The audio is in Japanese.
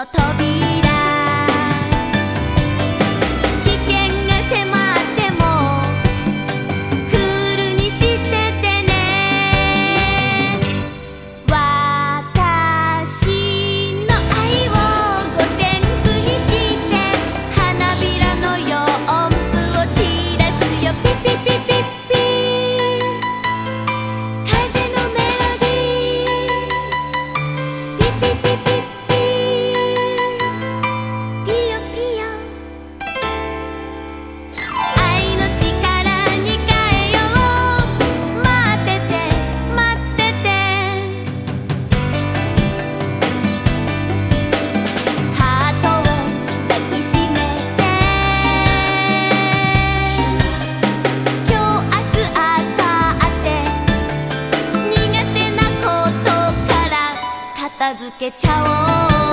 の扉片付けちゃおう